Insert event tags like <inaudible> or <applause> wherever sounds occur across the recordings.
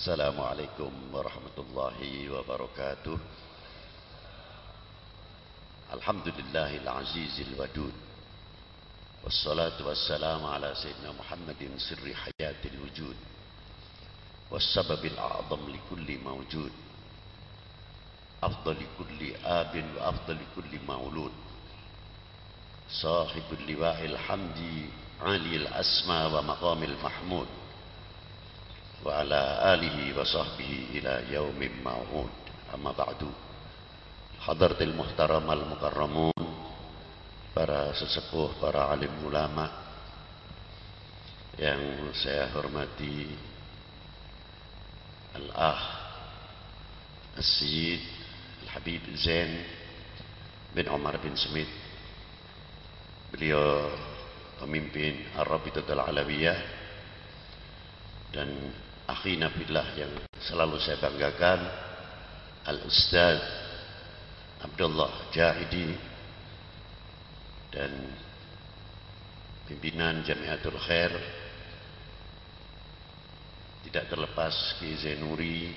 السلام عليكم ورحمة الله وبركاته الحمد لله العزيز الودود والصلاة والسلام على سيدنا محمد سر حياة الوجود والسبب الأعظم لكل موجود أفضل كل آب وأفضل كل مولود صاحب اللواء الحمد عالي الأسمى ومقام المحمود وعلى آله وصحبه إلى يوم موعود أما بعد حضرة المحترم المكرمون para sesepuh, para alim ulama yang saya hormati Al-Ah Al-Sayyid Al-Habib Zain bin Omar bin Smith beliau pemimpin Ar-Rabitatul Alawiyah dan akhina billah yang selalu saya banggakan Al-Ustaz Abdullah Jahidi dan pimpinan Jamiatul Khair. Tidak terlepas Ki Zainuri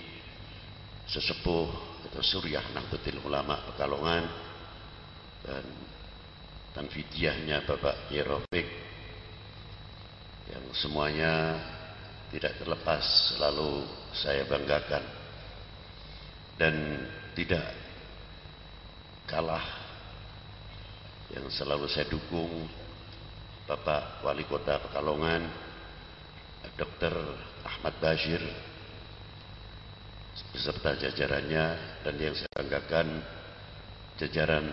sesepuh atau Suryah Nahdlatul Ulama Pekalongan dan tanfidiahnya Bapak Yerofik yang semuanya tidak terlepas selalu saya banggakan dan tidak kalah yang selalu saya dukung Bapak Wali Kota Pekalongan Dr. Ahmad Bashir beserta jajarannya dan yang saya banggakan jajaran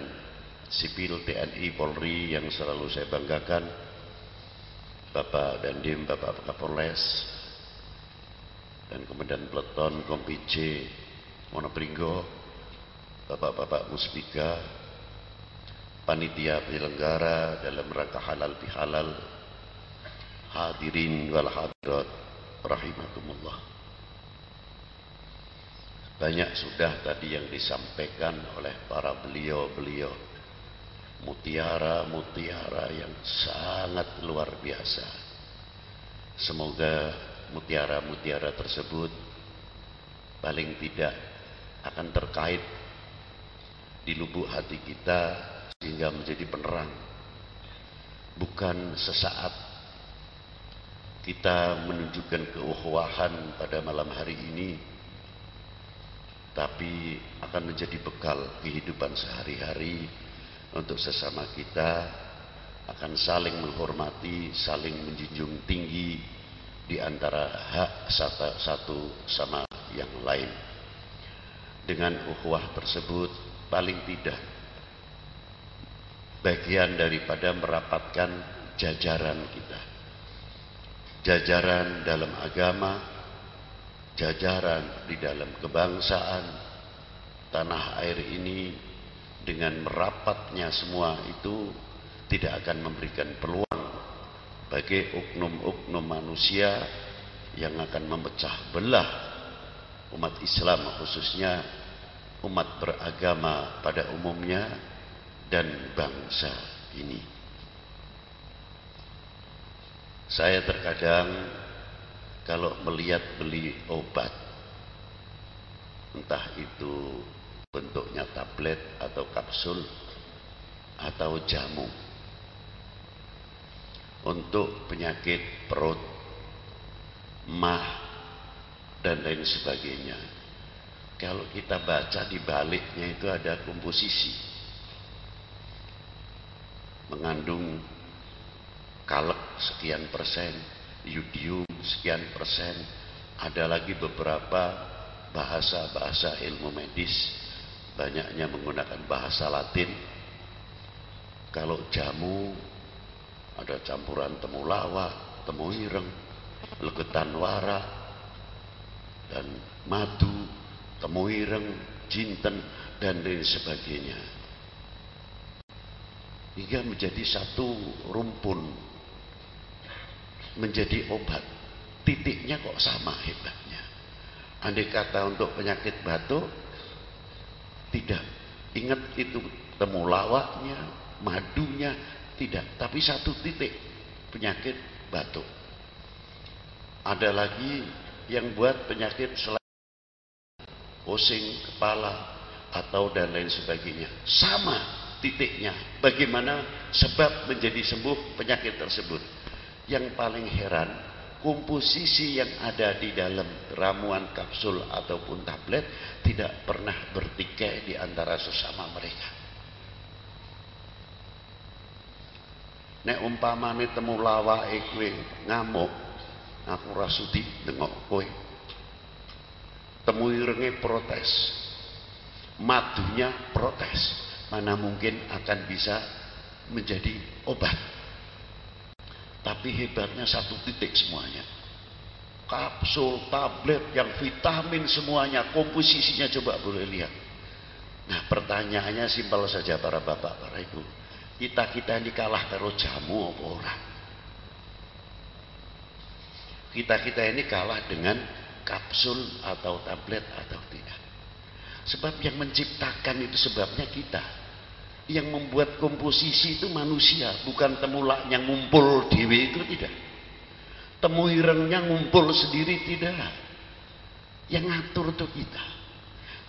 sipil TNI Polri yang selalu saya banggakan Bapak Dandim, Bapak Kapolres dan kemudian peleton Kompi C Monopringgo Bapak-bapak Muspika panitia penyelenggara dalam rangka halal bihalal hadirin wal hadirat rahimakumullah. Banyak sudah tadi yang disampaikan oleh para beliau-beliau mutiara-mutiara yang sangat luar biasa. Semoga mutiara-mutiara tersebut paling tidak akan terkait di lubuk hati kita sehingga menjadi penerang. Bukan sesaat kita menunjukkan keuhuwahan pada malam hari ini tapi akan menjadi bekal kehidupan sehari-hari untuk sesama kita. Akan saling menghormati, saling menjunjung tinggi di antara hak satu sama yang lain. Dengan ukhuwah tersebut paling tidak bagian daripada merapatkan jajaran kita. Jajaran dalam agama, jajaran di dalam kebangsaan, tanah air ini dengan merapatnya semua itu tidak akan memberikan peluang bagi oknum-oknum manusia yang akan memecah belah umat Islam khususnya umat beragama pada umumnya dan bangsa ini. Saya terkadang kalau melihat beli obat entah itu bentuknya tablet atau kapsul atau jamu untuk penyakit perut, mah, dan lain sebagainya. Kalau kita baca di baliknya itu ada komposisi. Mengandung kalek sekian persen, yudium sekian persen. Ada lagi beberapa bahasa-bahasa ilmu medis. Banyaknya menggunakan bahasa latin. Kalau jamu ada campuran temulawak, temuireng, legetan wara, dan madu, temuireng, jinten, dan lain sebagainya. Hingga menjadi satu rumpun, menjadi obat. Titiknya kok sama hebatnya. Andai kata untuk penyakit batuk, tidak. Ingat itu temulawaknya, madunya, tidak, tapi satu titik penyakit batuk. Ada lagi yang buat penyakit selain pusing kepala atau dan lain sebagainya. Sama titiknya. Bagaimana sebab menjadi sembuh penyakit tersebut. Yang paling heran, komposisi yang ada di dalam ramuan kapsul ataupun tablet tidak pernah bertikai di antara sesama mereka. Nek umpamane temu lawake kowe ngamuk, aku rasudi dengok kowe. Temu protes madunya protes. Mana mungkin akan bisa menjadi obat. Tapi hebatnya satu titik semuanya. Kapsul, tablet, yang vitamin semuanya, komposisinya coba boleh lihat. Nah pertanyaannya simpel saja para bapak, para ibu. Kita-kita ini kalah karo jamu apa orang? Kita-kita ini kalah dengan kapsul atau tablet atau tidak. Sebab yang menciptakan itu sebabnya kita. Yang membuat komposisi itu manusia, bukan temulak yang ngumpul dewi itu tidak. Temu irengnya ngumpul sendiri tidak. Yang ngatur itu kita.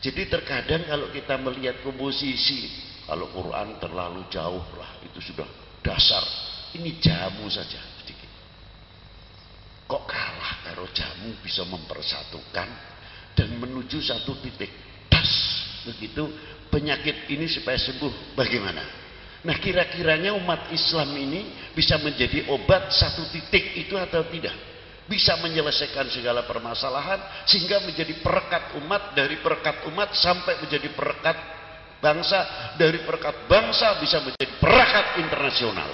Jadi terkadang kalau kita melihat komposisi, kalau Quran terlalu jauh lah, itu sudah dasar. Ini jamu saja sedikit. Kok kalah kalau jamu bisa mempersatukan dan menuju satu titik? Begitu penyakit ini supaya sembuh. Bagaimana? Nah kira-kiranya umat Islam ini bisa menjadi obat satu titik itu atau tidak? Bisa menyelesaikan segala permasalahan sehingga menjadi perekat umat dari perekat umat sampai menjadi perekat bangsa dari perekat bangsa bisa menjadi perekat internasional.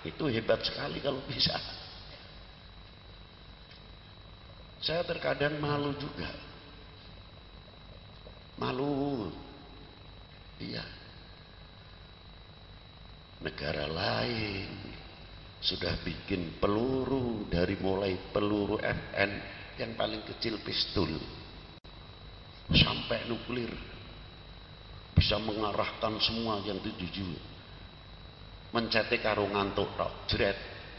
Itu hebat sekali kalau bisa. Saya terkadang malu juga. Malu. Iya. Negara lain sudah bikin peluru dari mulai peluru FN yang paling kecil pistol. Sampai nuklir bisa mengarahkan semua yang tujuh mencetek karo ngantuk tok jret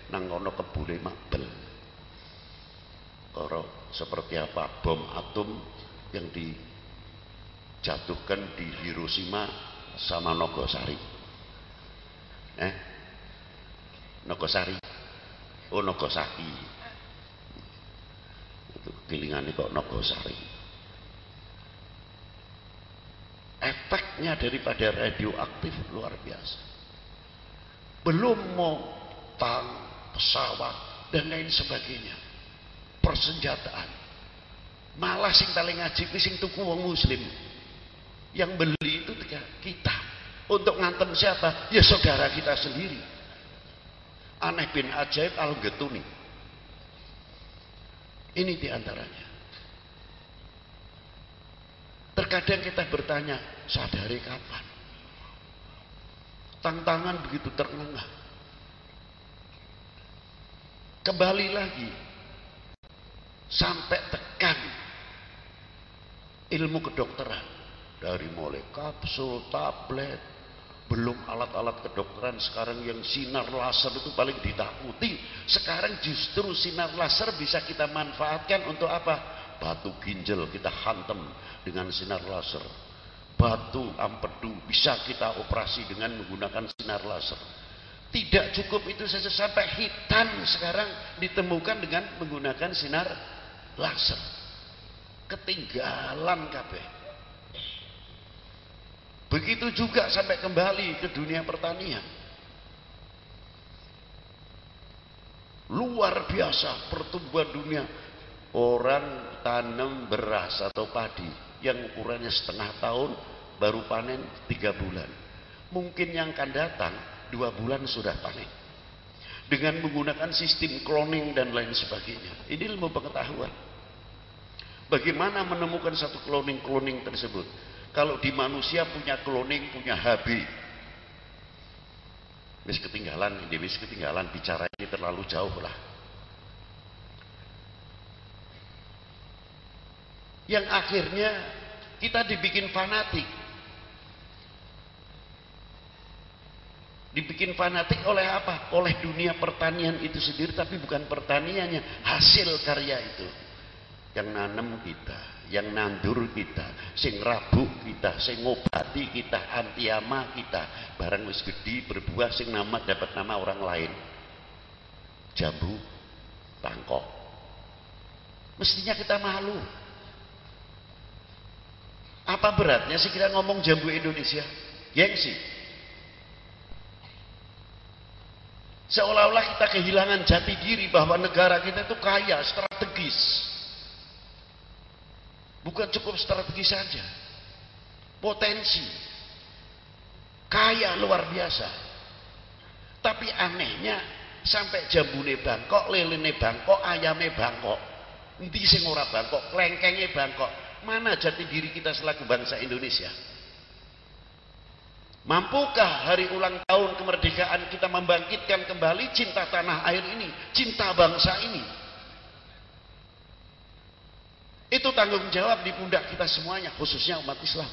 nang kono kebule mabel karo seperti apa bom atom yang di jatuhkan di Hiroshima sama Nogosari. Eh? Nogosari. Oh Nogosari. Itu kok Nogosari. Efeknya daripada radioaktif luar biasa. Belum mau tang, pesawat dan lain sebagainya. Persenjataan. Malah sing paling ngaji sing tuku wong muslim. Yang beli itu kita. Untuk ngantem siapa? Ya saudara kita sendiri. Aneh bin ajaib al-getuni. Ini di antaranya. Terkadang kita bertanya, sadari kapan? Tantangan begitu terengah. Kembali lagi. Sampai tekan ilmu kedokteran dari mulai kapsul, tablet, belum alat-alat kedokteran sekarang yang sinar laser itu paling ditakuti. Sekarang justru sinar laser bisa kita manfaatkan untuk apa? Batu ginjal kita hantam dengan sinar laser. Batu ampedu bisa kita operasi dengan menggunakan sinar laser. Tidak cukup itu saja sampai hitam sekarang ditemukan dengan menggunakan sinar laser. Ketinggalan kabeh. Begitu juga sampai kembali ke dunia pertanian. Luar biasa pertumbuhan dunia. Orang tanam beras atau padi yang ukurannya setengah tahun baru panen tiga bulan. Mungkin yang akan datang dua bulan sudah panen. Dengan menggunakan sistem cloning dan lain sebagainya. Ini ilmu pengetahuan. Bagaimana menemukan satu cloning-cloning tersebut? Kalau di manusia punya cloning, punya HB. Wis ketinggalan, ini wis ketinggalan bicara ini terlalu jauh lah. Yang akhirnya kita dibikin fanatik. Dibikin fanatik oleh apa? Oleh dunia pertanian itu sendiri, tapi bukan pertaniannya, hasil karya itu. yang nanam kita yang nandur kita sing rabuk kita sing ngobati kita antiama kita barang wis gede berbuah sing nama dapat nama orang lain jambu bangkok mestinya kita malu apa beratnya sih kita ngomong jambu Indonesia gengsi seolah-olah kita kehilangan jati diri bahwa negara kita itu kaya strategis Bukan cukup strategi saja. Potensi. Kaya luar biasa. Tapi anehnya sampai jambune Bangkok, lelene Bangkok, ayame Bangkok. Nanti sing ora Bangkok, klengkenge Bangkok. Mana jati diri kita selaku bangsa Indonesia? Mampukah hari ulang tahun kemerdekaan kita membangkitkan kembali cinta tanah air ini, cinta bangsa ini? Itu tanggung jawab di pundak kita semuanya, khususnya umat Islam.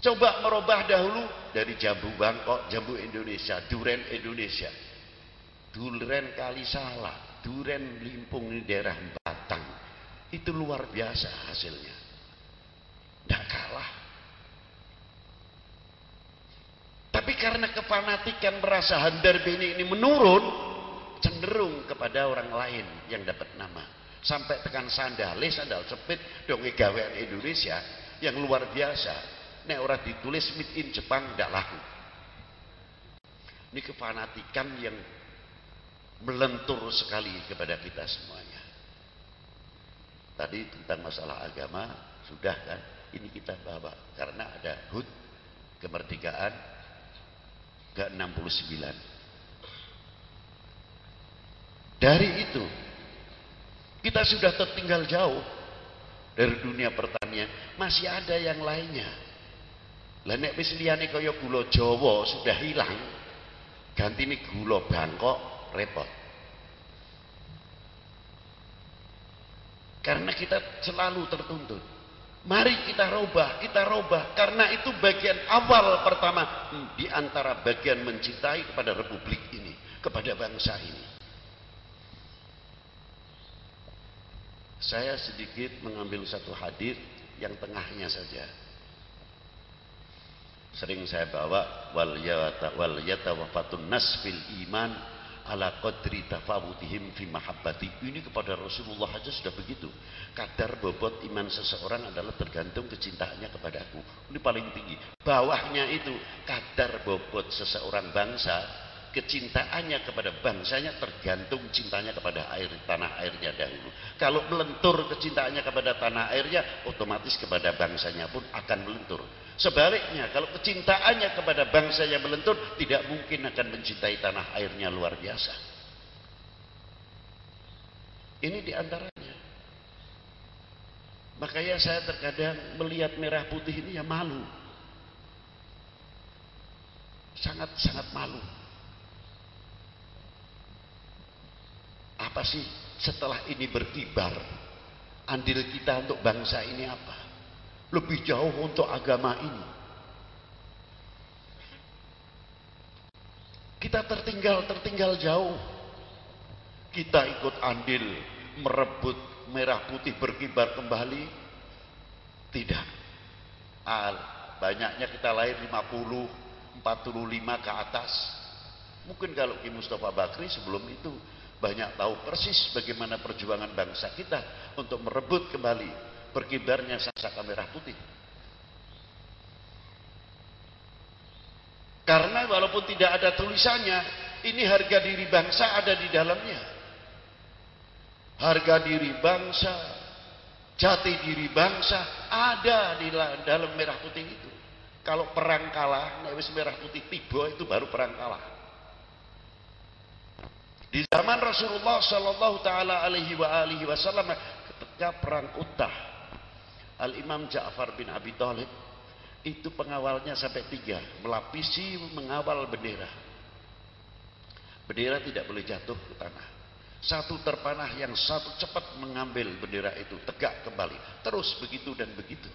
Coba merubah dahulu dari jambu Bangkok, jambu Indonesia, duren Indonesia. Duren Kalisala, duren Limpung di daerah. Itu luar biasa hasilnya. Tidak kalah. Tapi karena kefanatikan merasa handar bini ini menurun, cenderung kepada orang lain yang dapat nama sampai tekan sandale sandal sepit dong gawean Indonesia yang luar biasa nek orang ditulis made in Jepang tidak laku ini kefanatikan yang melentur sekali kepada kita semuanya tadi tentang masalah agama sudah kan ini kita bawa karena ada HUT kemerdekaan ke 69 dari itu, kita sudah tertinggal jauh dari dunia pertanian. Masih ada yang lainnya. Lah nek wis liyane kaya gula sudah hilang, ganti nih gula Bangkok repot. Karena kita selalu tertuntut. Mari kita robah, kita robah. Karena itu bagian awal pertama di antara bagian mencintai kepada republik ini, kepada bangsa ini. Saya sedikit mengambil satu hadis yang tengahnya saja. Sering saya bawa wal yata wal yatawafatun nas fil iman ala qadri tafawutihim fi mahabbati. Ini kepada Rasulullah saja sudah begitu. Kadar bobot iman seseorang adalah tergantung kecintaannya kepada aku. Ini paling tinggi. Bawahnya itu kadar bobot seseorang bangsa kecintaannya kepada bangsanya tergantung cintanya kepada air tanah airnya dahulu. Kalau melentur kecintaannya kepada tanah airnya, otomatis kepada bangsanya pun akan melentur. Sebaliknya, kalau kecintaannya kepada bangsanya melentur, tidak mungkin akan mencintai tanah airnya luar biasa. Ini di antaranya. Makanya saya terkadang melihat merah putih ini ya malu. Sangat-sangat malu. Apa sih setelah ini berkibar? Andil kita untuk bangsa ini apa? Lebih jauh untuk agama ini. Kita tertinggal, tertinggal jauh. Kita ikut andil merebut merah putih berkibar kembali. Tidak. Al, banyaknya kita lahir 50, 45 ke atas. Mungkin kalau Ki Mustafa Bakri sebelum itu banyak tahu persis bagaimana perjuangan bangsa kita untuk merebut kembali berkibarnya sasaka merah putih. Karena walaupun tidak ada tulisannya, ini harga diri bangsa ada di dalamnya. Harga diri bangsa, jati diri bangsa ada di dalam merah putih itu. Kalau perang kalah, nek merah putih tiba itu baru perang kalah. Di zaman Rasulullah Shallallahu Taala Alaihi Wasallam ketika perang Utah, Al Imam Ja'far bin Abi Thalib itu pengawalnya sampai tiga melapisi mengawal bendera. Bendera tidak boleh jatuh ke tanah. Satu terpanah yang satu cepat mengambil bendera itu tegak kembali. Terus begitu dan begitu.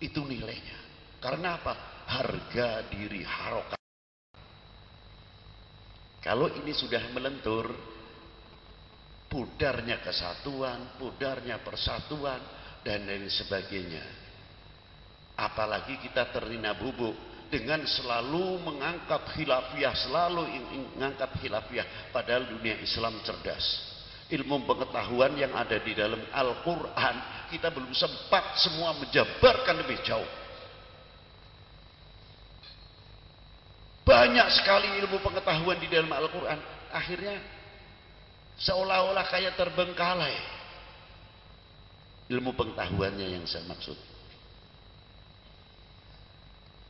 Itu nilainya. Karena apa? Harga diri harokat kalau ini sudah melentur, pudarnya kesatuan, pudarnya persatuan, dan lain sebagainya. Apalagi kita terina bubuk dengan selalu mengangkat khilafiyah, selalu mengangkat khilafiyah. Padahal dunia Islam cerdas. Ilmu pengetahuan yang ada di dalam Al-Quran, kita belum sempat semua menjabarkan lebih jauh. Banyak sekali ilmu pengetahuan di dalam Al-Quran. Akhirnya seolah-olah kayak terbengkalai. Ilmu pengetahuannya yang saya maksud.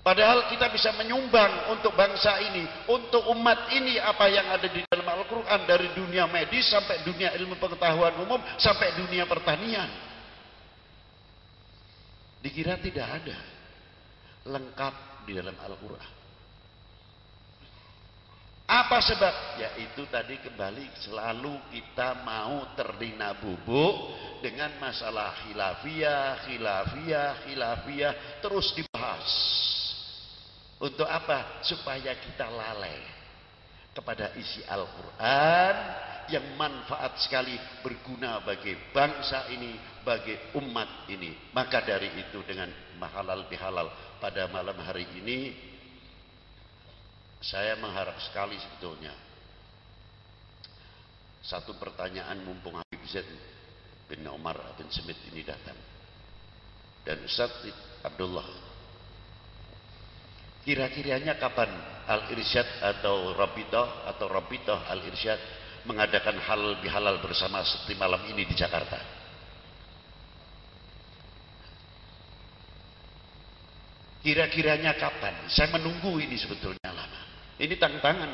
Padahal kita bisa menyumbang untuk bangsa ini, untuk umat ini apa yang ada di dalam Al-Quran dari dunia medis sampai dunia ilmu pengetahuan umum sampai dunia pertanian. Dikira tidak ada lengkap di dalam Al-Quran. Apa sebab? Yaitu tadi kembali selalu kita mau terlina bubuk dengan masalah khilafiyah, khilafiyah, khilafiyah terus dibahas. Untuk apa? Supaya kita lalai kepada isi Al-Quran yang manfaat sekali berguna bagi bangsa ini, bagi umat ini. Maka dari itu dengan mahalal bihalal pada malam hari ini saya mengharap sekali sebetulnya. Satu pertanyaan mumpung Habib Zaid bin Umar bin Smith ini datang. Dan Ustaz Abdullah kira-kiranya kapan Al-Irsyad atau Rabitoh atau Rabitoh Al-Irsyad mengadakan halal bihalal bersama seperti malam ini di Jakarta? Kira-kiranya kapan? Saya menunggu ini sebetulnya ini tantangan.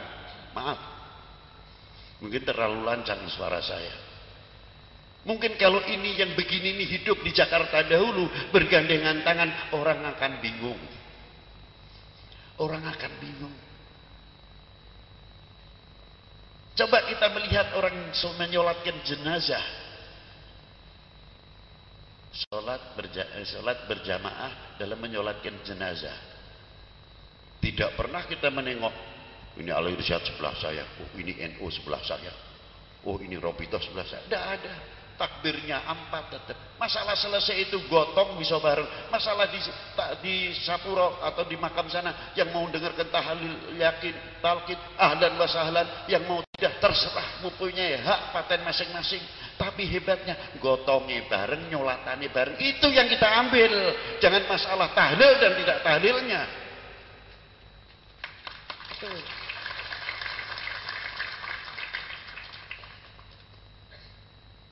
Maaf. Mungkin terlalu lancang suara saya. Mungkin kalau ini yang begini ini hidup di Jakarta dahulu bergandengan tangan orang akan bingung. Orang akan bingung. Coba kita melihat orang menyolatkan jenazah. Sholat, berja sholat berjamaah dalam menyolatkan jenazah. Tidak pernah kita menengok ini Al Irsyad sebelah saya, oh ini NU sebelah saya, oh ini Robito sebelah saya. Tidak ada. Takbirnya empat tetap. Masalah selesai itu gotong bisa bareng. Masalah di, di Sapuro atau di makam sana yang mau dengarkan tahlil yakin, talqin, ahlan wasahlan, yang mau tidak terserah mempunyai hak paten masing-masing. Tapi hebatnya gotongnya bareng, nyolatannya bareng. Itu yang kita ambil. Jangan masalah tahlil dan tidak tahlilnya.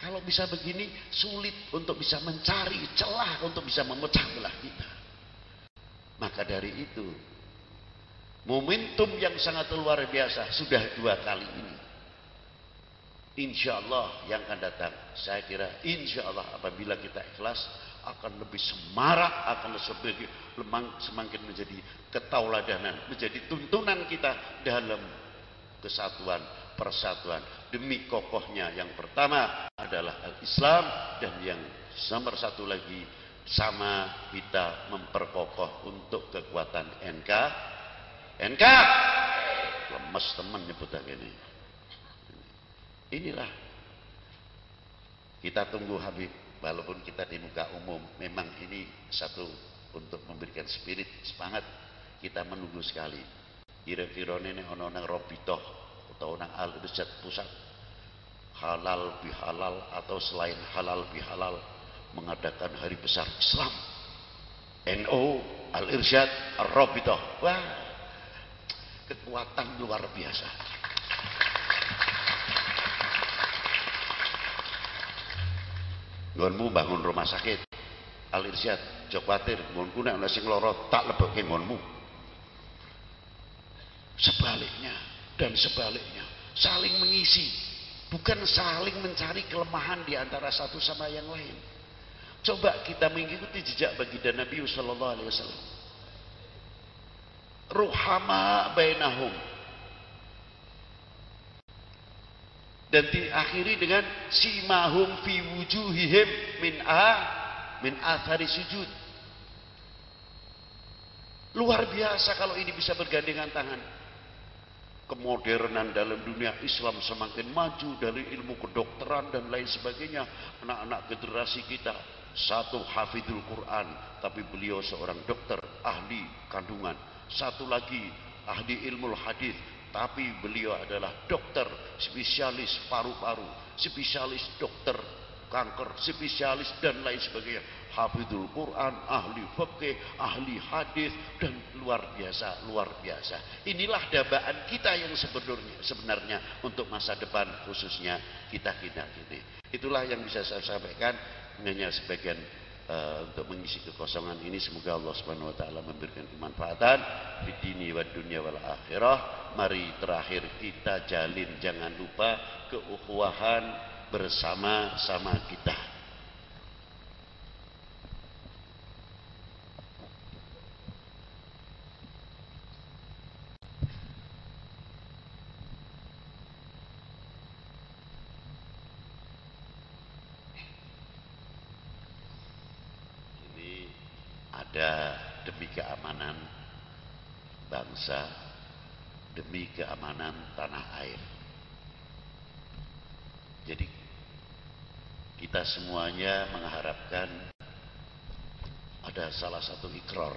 Kalau bisa begini sulit untuk bisa mencari celah untuk bisa memecah belah kita. Maka dari itu momentum yang sangat luar biasa sudah dua kali ini. Insya Allah yang akan datang, saya kira insya Allah apabila kita ikhlas akan lebih semarak, akan lebih semakin menjadi ketauladanan, menjadi tuntunan kita dalam kesatuan persatuan. Demi kokohnya yang pertama adalah al-Islam dan yang nomor satu lagi sama kita memperkokoh untuk kekuatan NK NK lemes teman nyebut ini. Inilah. Kita tunggu Habib. Walaupun kita di muka umum memang ini satu untuk memberikan spirit semangat. Kita menunggu sekali. Kira-kira ini ono robitoh atau nang al irsyad pusat halal bihalal atau selain halal bihalal mengadakan hari besar Islam. NO al irsyad ar rabitah wah kekuatan luar biasa. Ngonmu bangun rumah sakit. Al Irsyad jok khawatir ngonku nek ana sing lara tak lebokke ngonmu. Sebaliknya dan sebaliknya. Saling mengisi. Bukan saling mencari kelemahan di antara satu sama yang lain. Coba kita mengikuti jejak baginda Nabi sallallahu alaihi wasallam. Ruhama bainahum. Dan diakhiri dengan simahum fi wujuhihim min a min athari sujud. Luar biasa kalau ini bisa bergandengan tangan kemodernan dalam dunia Islam semakin maju dari ilmu kedokteran dan lain sebagainya. Anak-anak generasi kita satu hafidul Quran, tapi beliau seorang dokter ahli kandungan. Satu lagi ahli ilmu hadis, tapi beliau adalah dokter spesialis paru-paru, spesialis dokter kanker, spesialis dan lain sebagainya. Hafidul Quran, ahli fikih, ahli hadis dan luar biasa, luar biasa. Inilah dabaan kita yang sebenarnya sebenarnya untuk masa depan khususnya kita kita ini. Itulah yang bisa saya sampaikan hanya sebagian uh, untuk mengisi kekosongan ini semoga Allah Subhanahu wa taala memberikan kemanfaatan di dini wa dunia wal akhirah. Mari terakhir kita jalin jangan lupa keukhuwahan bersama-sama kita. Ini ada demi keamanan bangsa, demi keamanan tanah air. Jadi kita semuanya mengharapkan ada salah satu ikrar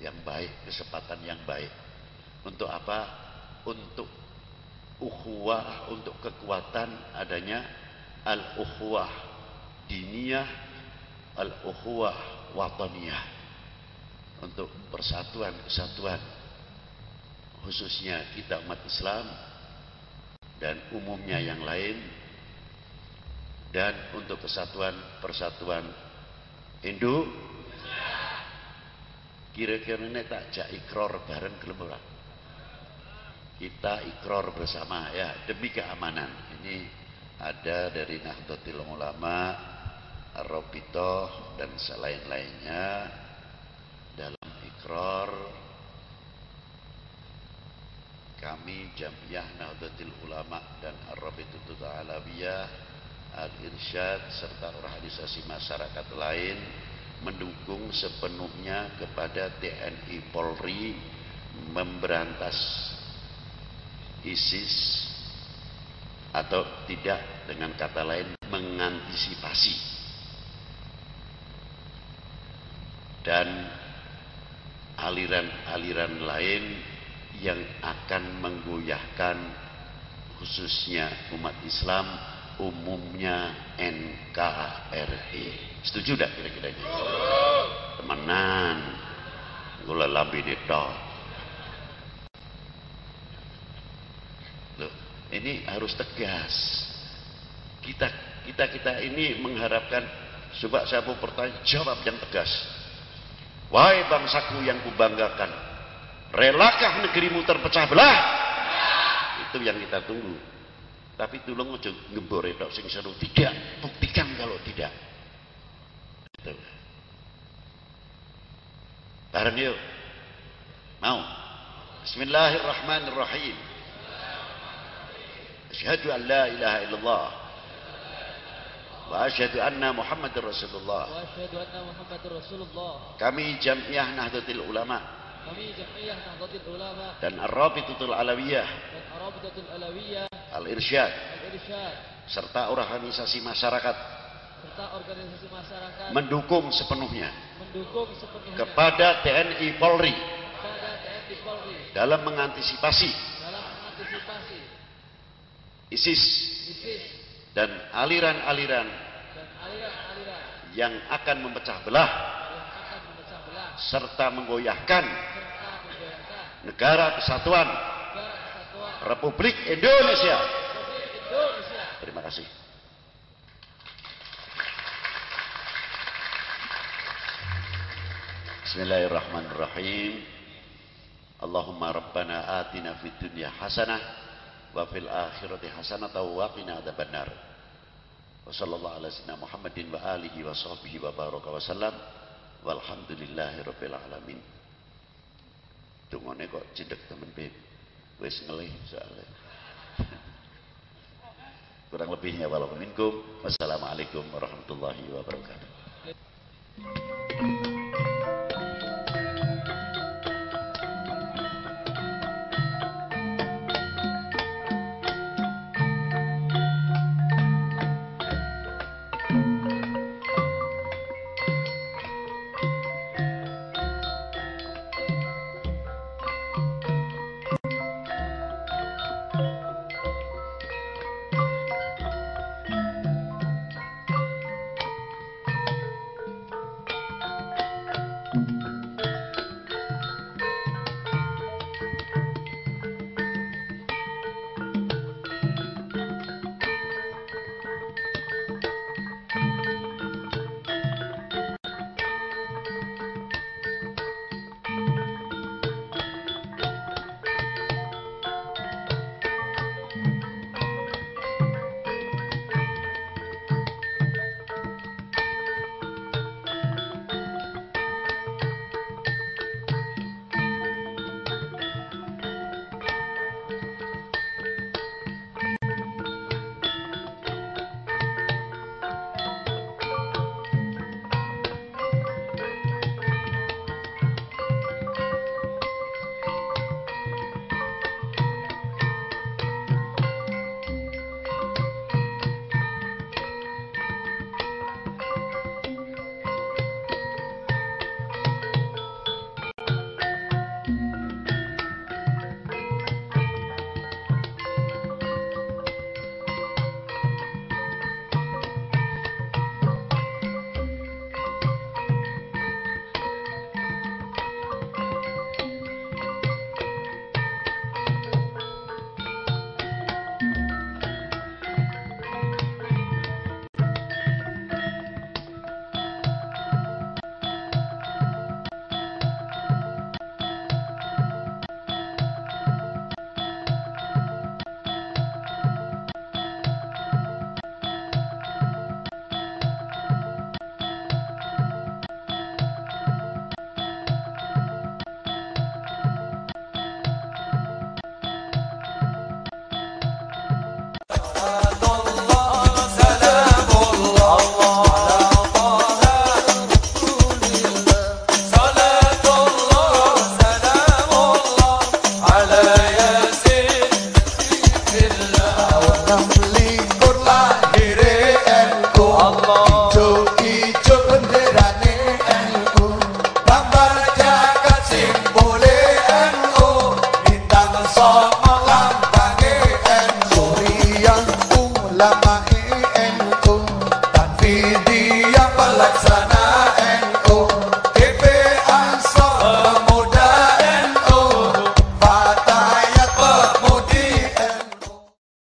yang baik, kesempatan yang baik. Untuk apa? Untuk ukhuwah, untuk kekuatan adanya al-ukhuwah diniyah, al-ukhuwah wataniyah. Untuk persatuan, kesatuan. Khususnya kita umat Islam dan umumnya yang lain. Dan untuk kesatuan persatuan Indo kira-kira ini tak jak ikrar bareng gelem kita ikrar bersama ya demi keamanan. Ini ada dari Nahdlatul Ulama Ar-Rabitoh dan selain-lainnya dalam ikrar kami Jamiah Nahdlatul Ulama dan Ar-Rabitatul Alawiyah Al-Irsyad serta organisasi masyarakat lain mendukung sepenuhnya kepada TNI Polri memberantas ISIS atau tidak dengan kata lain mengantisipasi. Dan aliran-aliran lain yang akan menggoyahkan khususnya umat Islam umumnya NKRI. Setuju tidak kira-kira? Temenan. Gula lambi detok. Loh, ini harus tegas. Kita kita kita ini mengharapkan coba saya mau pertanyaan jawab yang tegas. Wahai bangsaku yang kubanggakan, relakah negerimu terpecah belah? Itu yang kita tunggu. Tapi tolong aja ngebore tok sing seru. Tidak, buktikan kalau tidak. Gitu. Bareng yuk. Mau? Bismillahirrahmanirrahim. Asyhadu an la ilaha illallah. Wa asyhadu anna Muhammadar Rasulullah. Wa asyhadu anna Muhammadar Rasulullah. Kami Jamiah Nahdlatul Ulama. Kami Jamiah Nahdlatul Ulama. Dan Ar-Rabitatul Alawiyah. Dan Ar-Rabitatul Alawiyah. Al-Irsyad. Al-Irsyad. Serta organisasi masyarakat. Serta organisasi masyarakat. Mendukung sepenuhnya. Mendukung sepenuhnya. Kepada TNI Polri. Kepada TNI Polri. Dalam mengantisipasi. Dalam mengantisipasi. ISIS, ISIS dan aliran-aliran yang akan memecah belah serta menggoyahkan negara kesatuan. Republik Indonesia. Terima kasih. Bismillahirrahmanirrahim. Allahumma rabbana atina fid dunya hasanah wa fil akhirati hasanah wa qina adzabannar. Wa sallallahu ala Muhammadin wa alihi wa wa kok cedek temen. Wis ngelih soalnya. <laughs> Kurang lebihnya walaupun. Wassalamualaikum warahmatullahi wabarakatuh.